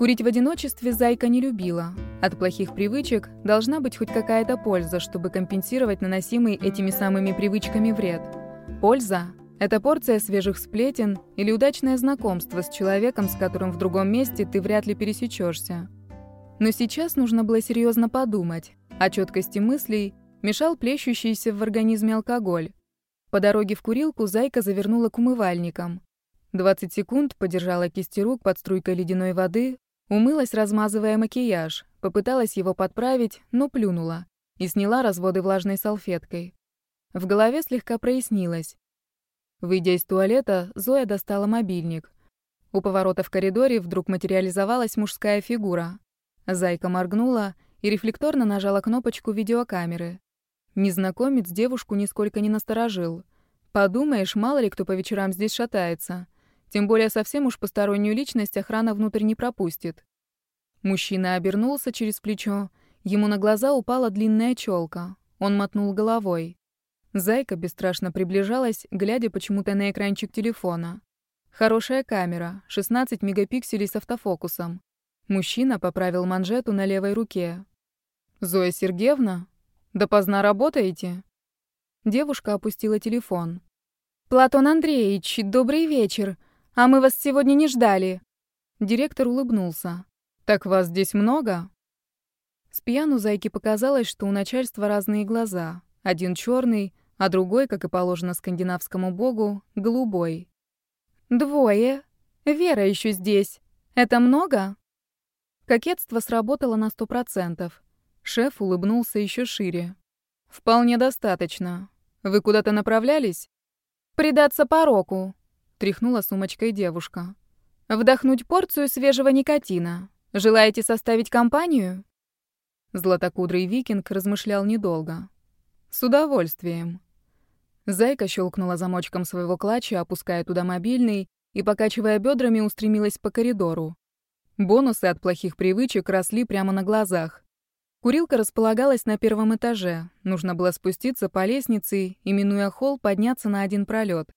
Курить в одиночестве Зайка не любила. От плохих привычек должна быть хоть какая-то польза, чтобы компенсировать наносимый этими самыми привычками вред. Польза – это порция свежих сплетен или удачное знакомство с человеком, с которым в другом месте ты вряд ли пересечешься. Но сейчас нужно было серьезно подумать, а четкости мыслей мешал плещущийся в организме алкоголь. По дороге в курилку Зайка завернула к умывальникам. 20 секунд подержала кисти рук под струйкой ледяной воды, Умылась, размазывая макияж, попыталась его подправить, но плюнула и сняла разводы влажной салфеткой. В голове слегка прояснилось. Выйдя из туалета, Зоя достала мобильник. У поворота в коридоре вдруг материализовалась мужская фигура. Зайка моргнула и рефлекторно нажала кнопочку видеокамеры. Незнакомец девушку нисколько не насторожил. Подумаешь, мало ли кто по вечерам здесь шатается. Тем более совсем уж постороннюю личность охрана внутрь не пропустит. Мужчина обернулся через плечо. Ему на глаза упала длинная челка. Он мотнул головой. Зайка бесстрашно приближалась, глядя почему-то на экранчик телефона. Хорошая камера, 16 мегапикселей с автофокусом. Мужчина поправил манжету на левой руке. «Зоя Сергеевна? Допоздна работаете?» Девушка опустила телефон. «Платон Андреевич, добрый вечер. А мы вас сегодня не ждали. Директор улыбнулся. Так вас здесь много? С пьяну зайке показалось, что у начальства разные глаза. Один черный, а другой, как и положено скандинавскому богу, голубой. Двое. Вера еще здесь. Это много? Кокетство сработало на сто процентов. Шеф улыбнулся еще шире. Вполне достаточно. Вы куда-то направлялись? Предаться пороку тряхнула сумочкой девушка. Вдохнуть порцию свежего никотина. Желаете составить компанию? Златокудрый викинг размышлял недолго. С удовольствием. Зайка щелкнула замочком своего клатча, опуская туда мобильный, и, покачивая бедрами, устремилась по коридору. Бонусы от плохих привычек росли прямо на глазах. Курилка располагалась на первом этаже. Нужно было спуститься по лестнице и, минуя холл, подняться на один пролет.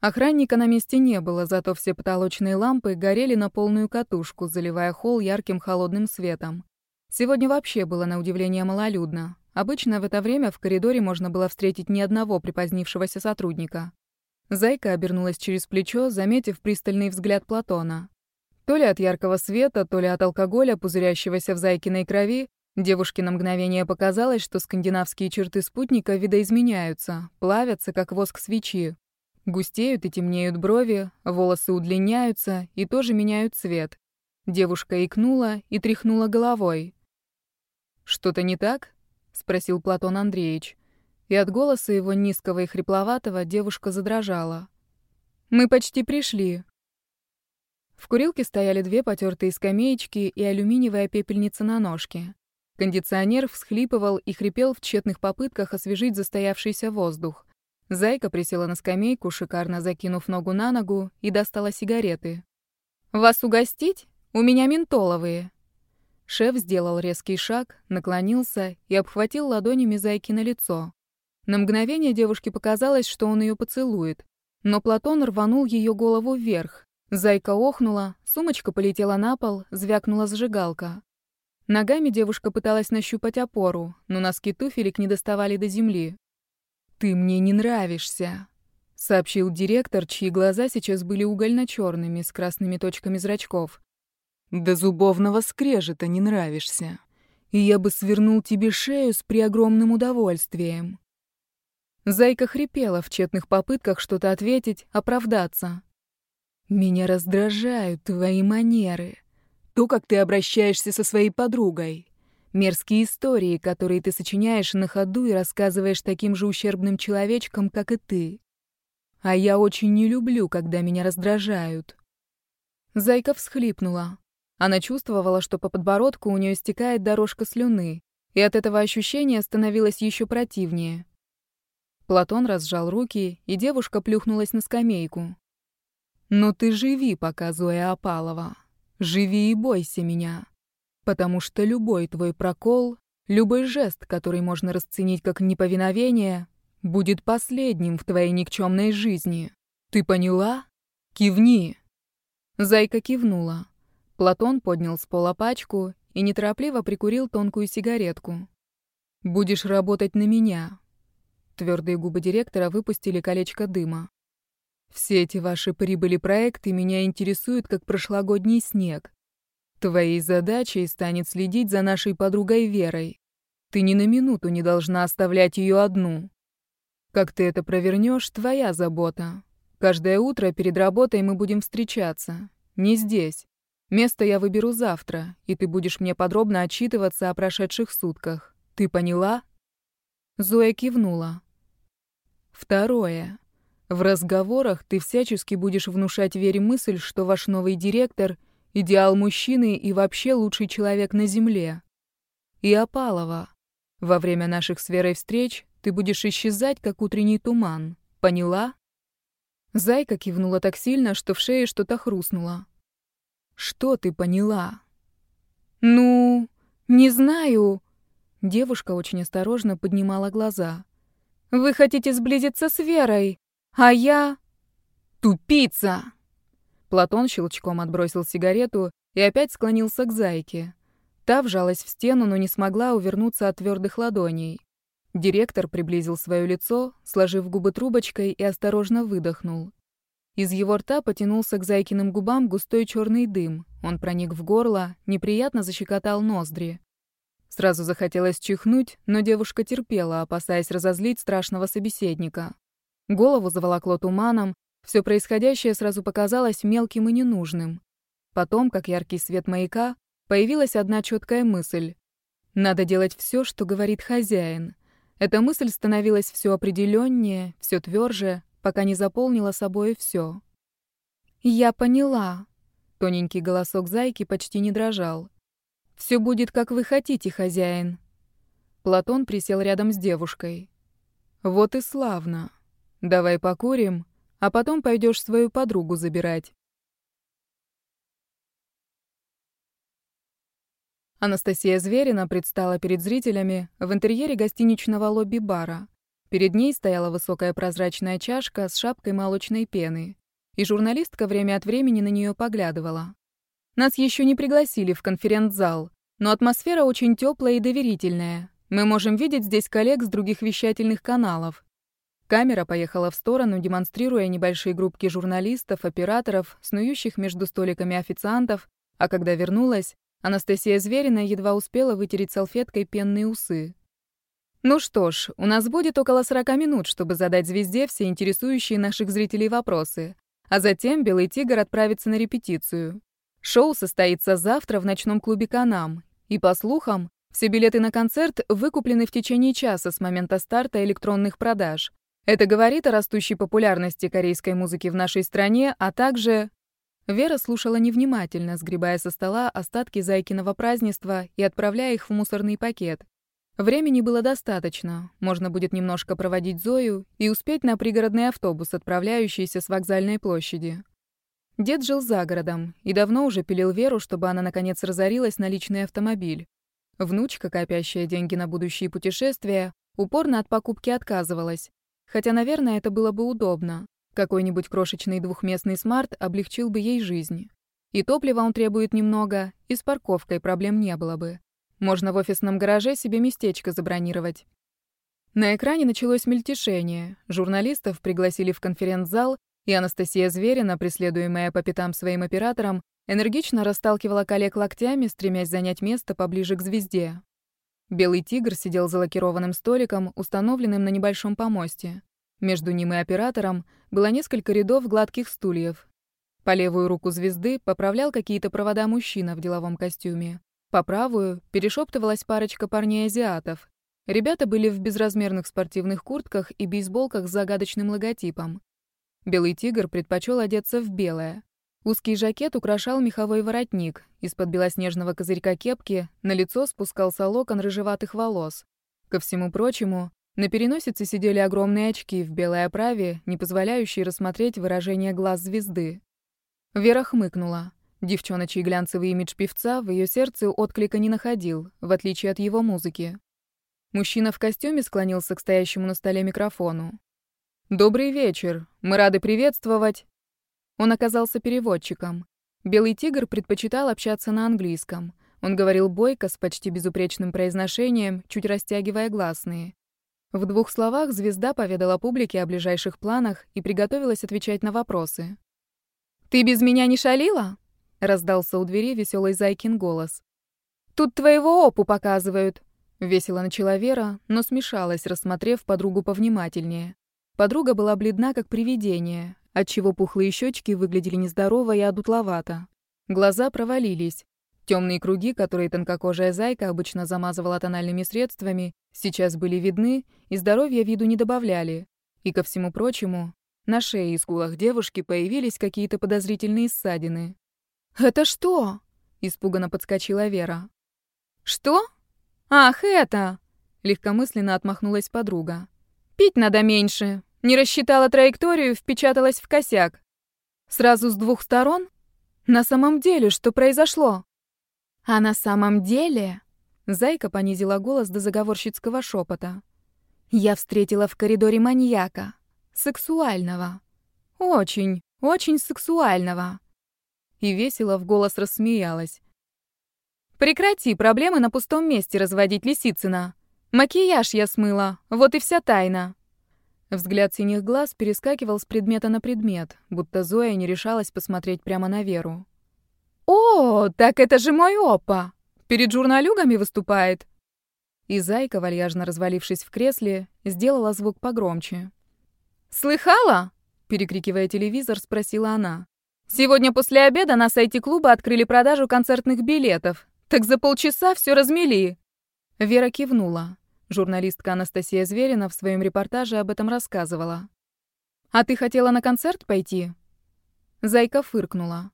Охранника на месте не было, зато все потолочные лампы горели на полную катушку, заливая холл ярким холодным светом. Сегодня вообще было на удивление малолюдно. Обычно в это время в коридоре можно было встретить ни одного припозднившегося сотрудника. Зайка обернулась через плечо, заметив пристальный взгляд Платона. То ли от яркого света, то ли от алкоголя, пузырящегося в Зайкиной крови, девушке на мгновение показалось, что скандинавские черты спутника видоизменяются, плавятся, как воск свечи, Густеют и темнеют брови, волосы удлиняются и тоже меняют цвет. Девушка икнула и тряхнула головой. «Что-то не так?» — спросил Платон Андреевич. И от голоса его низкого и хрипловатого девушка задрожала. «Мы почти пришли». В курилке стояли две потертые скамеечки и алюминиевая пепельница на ножке. Кондиционер всхлипывал и хрипел в тщетных попытках освежить застоявшийся воздух. Зайка присела на скамейку, шикарно закинув ногу на ногу, и достала сигареты. «Вас угостить? У меня ментоловые». Шеф сделал резкий шаг, наклонился и обхватил ладонями Зайки на лицо. На мгновение девушке показалось, что он ее поцелует, но Платон рванул ее голову вверх. Зайка охнула, сумочка полетела на пол, звякнула зажигалка. Ногами девушка пыталась нащупать опору, но носки туфелек не доставали до земли. «Ты мне не нравишься», — сообщил директор, чьи глаза сейчас были угольно-черными, с красными точками зрачков. «До зубовного скрежета не нравишься. И я бы свернул тебе шею с преогромным удовольствием». Зайка хрипела в тщетных попытках что-то ответить, оправдаться. «Меня раздражают твои манеры. То, как ты обращаешься со своей подругой. Мерзкие истории, которые ты сочиняешь на ходу и рассказываешь таким же ущербным человечкам, как и ты. А я очень не люблю, когда меня раздражают. Зайка всхлипнула. Она чувствовала, что по подбородку у нее стекает дорожка слюны, и от этого ощущения становилось еще противнее. Платон разжал руки, и девушка плюхнулась на скамейку. «Но ты живи пока, Зоя Апалова. Живи и бойся меня потому что любой твой прокол, любой жест, который можно расценить как неповиновение, будет последним в твоей никчемной жизни. Ты поняла? Кивни. Зайка кивнула. Платон поднял с пола пачку и неторопливо прикурил тонкую сигаретку. «Будешь работать на меня». Твердые губы директора выпустили колечко дыма. «Все эти ваши прибыли-проекты меня интересуют, как прошлогодний снег. Твоей задачей станет следить за нашей подругой Верой. Ты ни на минуту не должна оставлять ее одну. Как ты это провернешь, твоя забота. Каждое утро перед работой мы будем встречаться. Не здесь. Место я выберу завтра, и ты будешь мне подробно отчитываться о прошедших сутках. Ты поняла?» Зоя кивнула. Второе. В разговорах ты всячески будешь внушать Вере мысль, что ваш новый директор — идеал мужчины и вообще лучший человек на земле. И Опалова. Во время наших с Верой встреч ты будешь исчезать, как утренний туман. Поняла? Зайка кивнула так сильно, что в шее что-то хрустнуло. Что ты поняла? Ну, не знаю. Девушка очень осторожно поднимала глаза. Вы хотите сблизиться с Верой, а я... Тупица! Платон щелчком отбросил сигарету и опять склонился к зайке. Та вжалась в стену, но не смогла увернуться от твердых ладоней. Директор приблизил свое лицо, сложив губы трубочкой и осторожно выдохнул. Из его рта потянулся к Зайкиным губам густой черный дым. Он проник в горло, неприятно защекотал ноздри. Сразу захотелось чихнуть, но девушка терпела, опасаясь разозлить страшного собеседника. Голову заволокло туманом, все происходящее сразу показалось мелким и ненужным. Потом, как яркий свет маяка, появилась одна четкая мысль. Надо делать все, что говорит хозяин. Эта мысль становилась все определеннее, все тверже, пока не заполнила собой все. «Я поняла». Тоненький голосок зайки почти не дрожал. «Все будет, как вы хотите, хозяин». Платон присел рядом с девушкой. «Вот и славно. Давай покурим, а потом пойдешь свою подругу забирать». Анастасия Зверина предстала перед зрителями в интерьере гостиничного лобби-бара. Перед ней стояла высокая прозрачная чашка с шапкой молочной пены, и журналистка время от времени на нее поглядывала. Нас еще не пригласили в конференц-зал, но атмосфера очень теплая и доверительная. Мы можем видеть здесь коллег с других вещательных каналов. Камера поехала в сторону, демонстрируя небольшие группки журналистов, операторов, снующих между столиками официантов, а когда вернулась, Анастасия Зверина едва успела вытереть салфеткой пенные усы. Ну что ж, у нас будет около 40 минут, чтобы задать звезде все интересующие наших зрителей вопросы. А затем Белый Тигр отправится на репетицию. Шоу состоится завтра в ночном клубе «Канам». И, по слухам, все билеты на концерт выкуплены в течение часа с момента старта электронных продаж. Это говорит о растущей популярности корейской музыки в нашей стране, а также... Вера слушала невнимательно, сгребая со стола остатки Зайкиного празднества и отправляя их в мусорный пакет. Времени было достаточно. Можно будет немножко проводить Зою и успеть на пригородный автобус, отправляющийся с вокзальной площади. Дед жил за городом и давно уже пилил Веру, чтобы она наконец разорилась на личный автомобиль. Внучка, копящая деньги на будущие путешествия, упорно от покупки отказывалась. Хотя, наверное, это было бы удобно. Какой-нибудь крошечный двухместный смарт облегчил бы ей жизнь. И топлива он требует немного, и с парковкой проблем не было бы. Можно в офисном гараже себе местечко забронировать. На экране началось мельтешение. Журналистов пригласили в конференц-зал, и Анастасия Зверина, преследуемая по пятам своим оператором, энергично расталкивала коллег локтями, стремясь занять место поближе к звезде. Белый тигр сидел за лакированным столиком, установленным на небольшом помосте. Между ним и оператором было несколько рядов гладких стульев. По левую руку звезды поправлял какие-то провода мужчина в деловом костюме. По правую перешептывалась парочка парней-азиатов. Ребята были в безразмерных спортивных куртках и бейсболках с загадочным логотипом. Белый тигр предпочел одеться в белое. Узкий жакет украшал меховой воротник. Из-под белоснежного козырька кепки на лицо спускался локон рыжеватых волос. Ко всему прочему, на переносице сидели огромные очки в белой оправе, не позволяющие рассмотреть выражение глаз звезды. Вера хмыкнула. Девчоночий глянцевый имидж певца в ее сердце отклика не находил, в отличие от его музыки. Мужчина в костюме склонился к стоящему на столе микрофону. «Добрый вечер. Мы рады приветствовать...» Он оказался переводчиком. Белый тигр предпочитал общаться на английском. Он говорил бойко, с почти безупречным произношением, чуть растягивая гласные. В двух словах звезда поведала публике о ближайших планах и приготовилась отвечать на вопросы. «Ты без меня не шалила?» — раздался у двери веселый Зайкин голос. «Тут твоего опу показывают!» — весело начала Вера, но смешалась, рассмотрев подругу повнимательнее. Подруга была бледна, как привидение, отчего пухлые щечки выглядели нездорово и одутловато. Глаза провалились. Темные круги, которые тонкокожая зайка обычно замазывала тональными средствами, сейчас были видны и здоровья виду не добавляли. И ко всему прочему, на шее и скулах девушки появились какие-то подозрительные ссадины. «Это что?» — испуганно подскочила Вера. «Что? Ах, это!» — легкомысленно отмахнулась подруга. «Пить надо меньше, не рассчитала траекторию, впечаталась в косяк. Сразу с двух сторон? На самом деле, что произошло? А на самом деле... Зайка понизила голос до заговорщицкого шепота. Я встретила в коридоре маньяка. Сексуального. Очень, очень сексуального. И весело в голос рассмеялась. «Прекрати проблемы на пустом месте разводить, Лисицына. Макияж я смыла, вот и вся тайна. Взгляд синих глаз перескакивал с предмета на предмет, будто Зоя не решалась посмотреть прямо на Веру. «О, так это же мой опа! Перед журналюгами выступает!» И Зайка, вальяжно развалившись в кресле, сделала звук погромче. «Слыхала?» — перекрикивая телевизор, спросила она. «Сегодня после обеда на сайте клуба открыли продажу концертных билетов. Так за полчаса все размели!» Вера кивнула. Журналистка Анастасия Зверина в своем репортаже об этом рассказывала. «А ты хотела на концерт пойти?» Зайка фыркнула.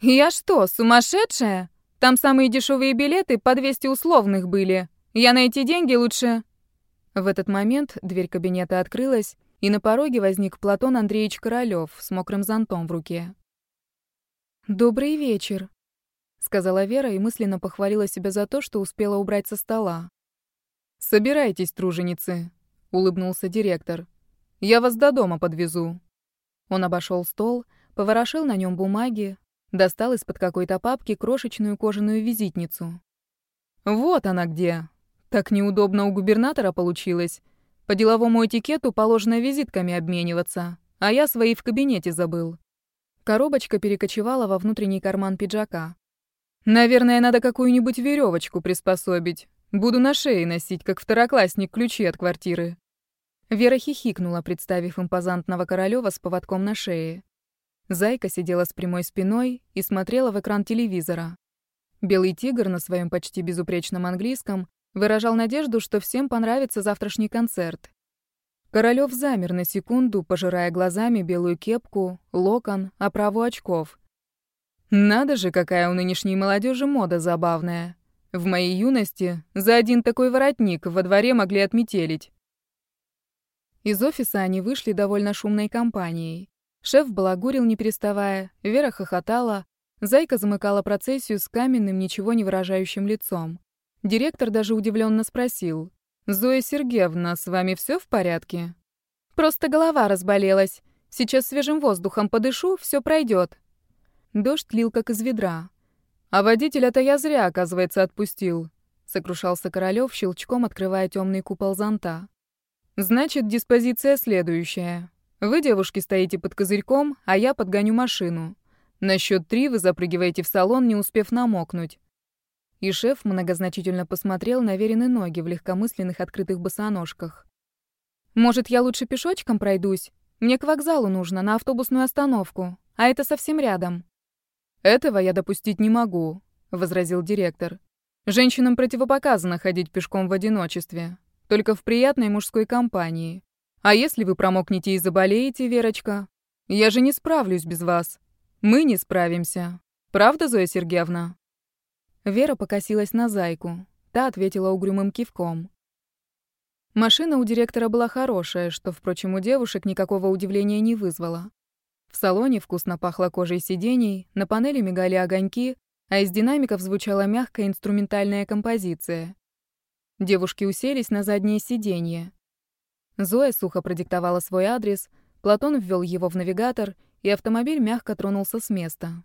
«Я что, сумасшедшая? Там самые дешевые билеты по 200 условных были. Я на эти деньги лучше...» В этот момент дверь кабинета открылась, и на пороге возник Платон Андреевич Королёв с мокрым зонтом в руке. «Добрый вечер», — сказала Вера и мысленно похвалила себя за то, что успела убрать со стола. «Собирайтесь, труженицы», — улыбнулся директор. «Я вас до дома подвезу». Он обошел стол, поворошил на нем бумаги, достал из-под какой-то папки крошечную кожаную визитницу. «Вот она где. Так неудобно у губернатора получилось. По деловому этикету положено визитками обмениваться, а я свои в кабинете забыл». Коробочка перекочевала во внутренний карман пиджака. «Наверное, надо какую-нибудь веревочку приспособить, Буду на шее носить, как второклассник, ключи от квартиры». Вера хихикнула, представив импозантного Королёва с поводком на шее. Зайка сидела с прямой спиной и смотрела в экран телевизора. Белый тигр на своем почти безупречном английском выражал надежду, что всем понравится завтрашний концерт. Королёв замер на секунду, пожирая глазами белую кепку, локон, оправу очков. Надо же, какая у нынешней молодежи мода забавная. В моей юности за один такой воротник во дворе могли отметелить. Из офиса они вышли довольно шумной компанией. Шеф балагурил, не переставая, Вера хохотала, Зайка замыкала процессию с каменным, ничего не выражающим лицом. Директор даже удивленно спросил. «Зоя Сергеевна, с вами все в порядке?» «Просто голова разболелась. Сейчас свежим воздухом подышу, все пройдет. Дождь лил как из ведра. А водителя-то я зря, оказывается, отпустил, сокрушался Королёв, щелчком открывая темный купол зонта. Значит, диспозиция следующая. Вы, девушки, стоите под козырьком, а я подгоню машину. На счет три вы запрыгиваете в салон, не успев намокнуть. И шеф многозначительно посмотрел на веренные ноги в легкомысленных открытых босоножках. «Может, я лучше пешочком пройдусь? Мне к вокзалу нужно, на автобусную остановку, а это совсем рядом». «Этого я допустить не могу», — возразил директор. «Женщинам противопоказано ходить пешком в одиночестве, только в приятной мужской компании. А если вы промокнете и заболеете, Верочка, я же не справлюсь без вас. Мы не справимся. Правда, Зоя Сергеевна?» Вера покосилась на зайку. Та ответила угрюмым кивком. Машина у директора была хорошая, что, впрочем, у девушек никакого удивления не вызвало. В салоне вкусно пахло кожей сидений, на панели мигали огоньки, а из динамиков звучала мягкая инструментальная композиция. Девушки уселись на заднее сиденье. Зоя сухо продиктовала свой адрес, Платон ввел его в навигатор, и автомобиль мягко тронулся с места.